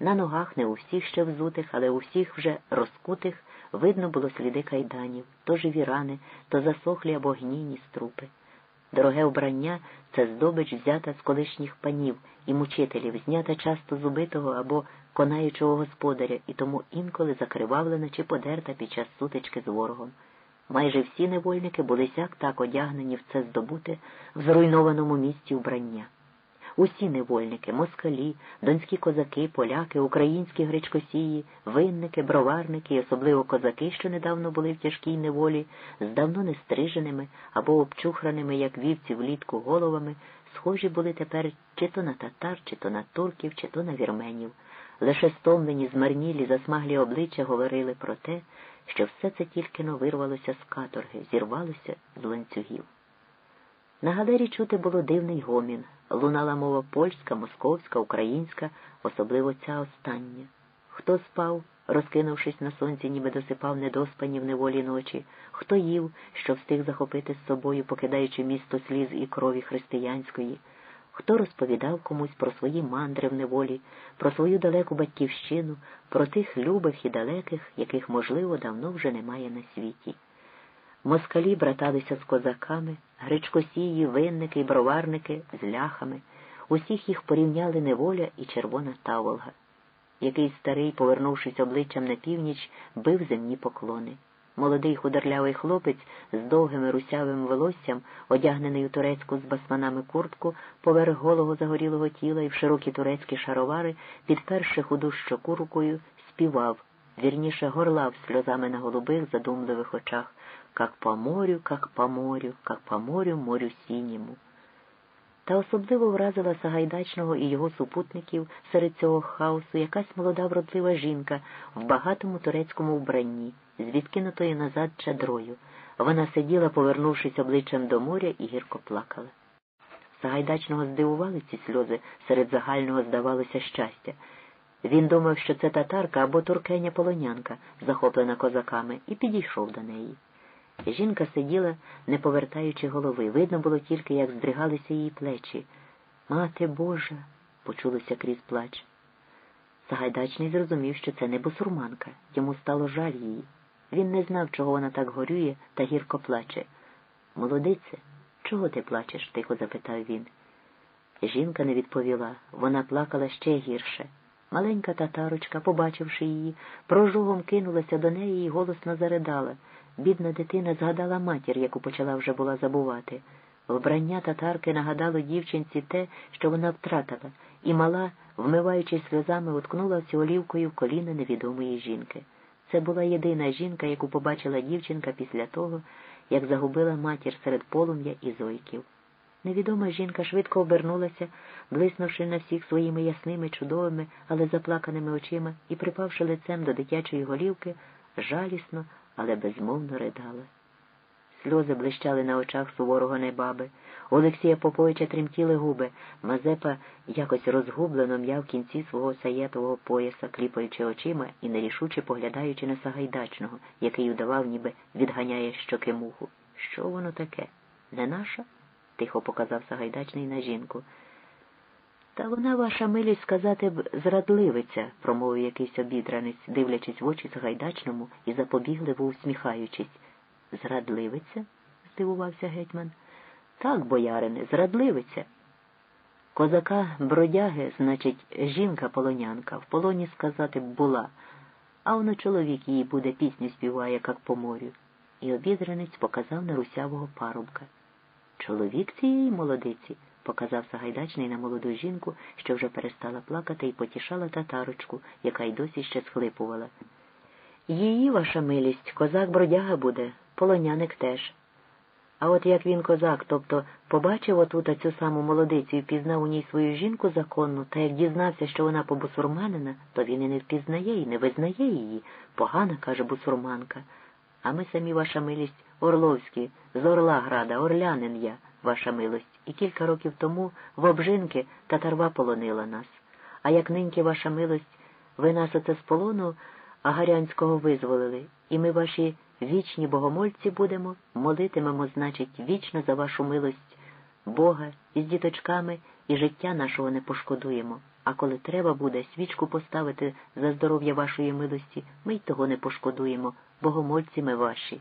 На ногах не у всіх ще взутих, але у всіх вже розкутих видно було сліди кайданів, то живі рани, то засохлі або гнійні струпи. Дороге вбрання це здобич взята з колишніх панів і мучителів, знята часто з убитого або конаючого господаря, і тому інколи закривавлена чи подерта під час сутички з ворогом. Майже всі невольники були сяк так одягнені в це здобуте в зруйнованому місті вбрання. Усі невольники, москалі, донські козаки, поляки, українські гречкосії, винники, броварники, і особливо козаки, що недавно були в тяжкій неволі, з давно нестриженими або обчухраними, як вівці влітку головами, схожі були тепер чи то на татар, чи то на турків, чи то на вірменів. Лише стомлені, змарнілі, засмаглі обличчя говорили про те, що все це тільки но вирвалося з каторги, зірвалося з ланцюгів. На галері чути було дивний гомін, лунала мова польська, московська, українська, особливо ця остання. Хто спав, розкинувшись на сонці, ніби досипав недоспані в неволі ночі, хто їв, що встиг захопити з собою, покидаючи місто сліз і крові християнської, хто розповідав комусь про свої мандри в неволі, про свою далеку батьківщину, про тих любих і далеких, яких, можливо, давно вже немає на світі. Москалі браталися з козаками, гречкосії, винники і броварники з ляхами. Усіх їх порівняли неволя і червона таволга. Якийсь старий, повернувшись обличчям на північ, бив земні поклони. Молодий худорлявий хлопець з довгим русявим волоссям, одягнений у турецьку з басманами куртку, поверх голого загорілого тіла і в широкі турецькі шаровари, підперши худу щоку рукою, співав, вірніше горлав сльозами на голубих, задумливих очах как по морю, как по морю, как по морю, морю синьому. Та особливо вразила Сагайдачного і його супутників серед цього хаосу якась молода вродлива жінка в багатому турецькому вбранні, з відкинутою назад чадрою. Вона сиділа, повернувшись обличчям до моря, і гірко плакала. Сагайдачного здивували ці сльози, серед загального здавалося щастя. Він думав, що це татарка або туркеня полонянка, захоплена козаками, і підійшов до неї. Жінка сиділа, не повертаючи голови. Видно було тільки, як здригалися її плечі. Мати Божа, почулося крізь плач. Сагайдачний зрозумів, що це не бусурманка. Йому стало жаль її. Він не знав, чого вона так горює та гірко плаче. Молодице, чого ти плачеш? тихо запитав він. Жінка не відповіла. Вона плакала ще гірше. Маленька татарочка, побачивши її, прожугом кинулася до неї і голосно заридала. Бідна дитина згадала матір, яку почала вже була забувати. Вбрання татарки нагадало дівчинці те, що вона втратила, і мала, вмиваючись сльозами, уткнулася олівкою коліна невідомої жінки. Це була єдина жінка, яку побачила дівчинка після того, як загубила матір серед полум'я і зойків. Невідома жінка швидко обернулася, блиснувши на всіх своїми ясними, чудовими, але заплаканими очима і, припавши лицем до дитячої голівки, жалісно але безмовно ридала. Сльози блищали на очах суворого небаби. Олексія Поповича тремтіли губи. Мазепа якось розгублено м'яв кінці свого саєтового пояса, кліпаючи очима і нерішуче поглядаючи на Сагайдачного, який удавав, ніби відганяє щоки муху. Що воно таке? Не наша? тихо показав Сагайдачний на жінку. Та вона, ваша милість, сказати б, зрадливиця, промовив якийсь обідранець, дивлячись в очі Сагайдачному і запобігливо усміхаючись. Зрадливиця? здивувався гетьман. Так, боярине, зрадливиця. Козака бродяги, значить, жінка полонянка, в полоні сказати б була, а воно чоловік її буде пісню співає, як по морю. І обідранець показав на русявого парубка. Чоловік цієї молодиці показав Сагайдачний на молоду жінку, що вже перестала плакати і потішала татарочку, яка й досі ще схлипувала. Її, ваша милість, козак бродяга буде, полоняник теж. А от як він козак, тобто побачив отута цю саму молодицю і впізнав у ній свою жінку законну, та як дізнався, що вона побусурманина, то він і не впізнає і не визнає її. Погана, каже бусурманка. А ми самі, ваша милість, Орловські, з Орла града, орлянин я, ваша милость, і кілька років тому в обжинки татарва полонила нас. А як ниньки, ваша милость, ви нас оце з полону Агарянського визволили, і ми ваші вічні богомольці будемо, молитимемо, значить, вічно за вашу милость Бога із діточками і життя нашого не пошкодуємо. А коли треба буде свічку поставити за здоров'я вашої милості, ми й того не пошкодуємо, богомольці ми ваші.